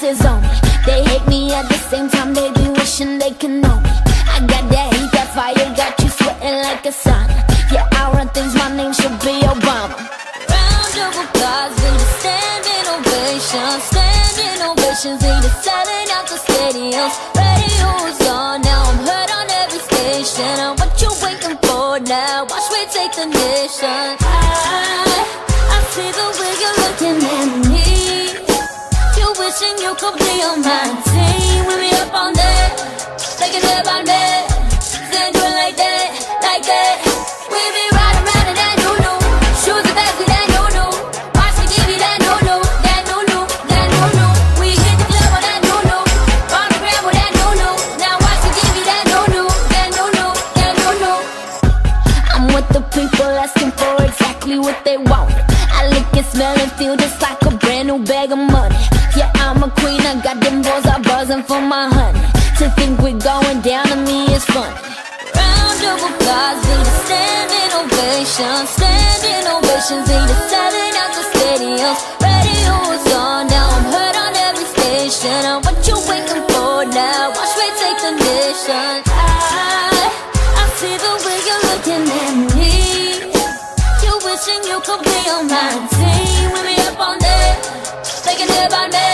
glasses on me. They hate me at the same time They be wishing they can know me. I got that heat, that fire Got you sweating like a sauna. Yeah, I run things, my name should be Obama. Round of applause, we just standing ovations Standing ovations, we just selling out the stadiums. Radios you could be on my team. With me, up on. wasn't for my honey To think we're going down to me is fun. Round of applause, lead a standing ovation Standing ovations, lead a selling out the stadiums. Radio is on, now I'm heard on every station. And what you waiting for now? Watch me take the mission. I, I see the way you're looking at me. You wishing you could be on my team. With me up all night, thinking about me.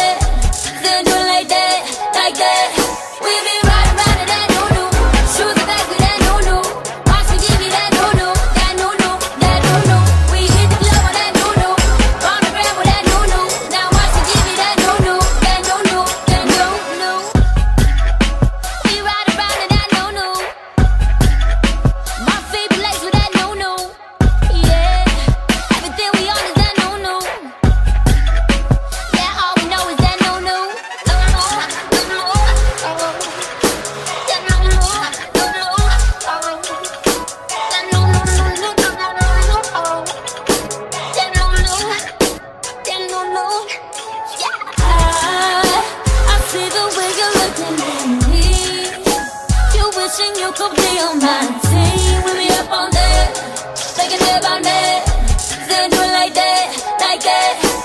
you could be on my team With me up on that Like a nip that Say do it like that, like that.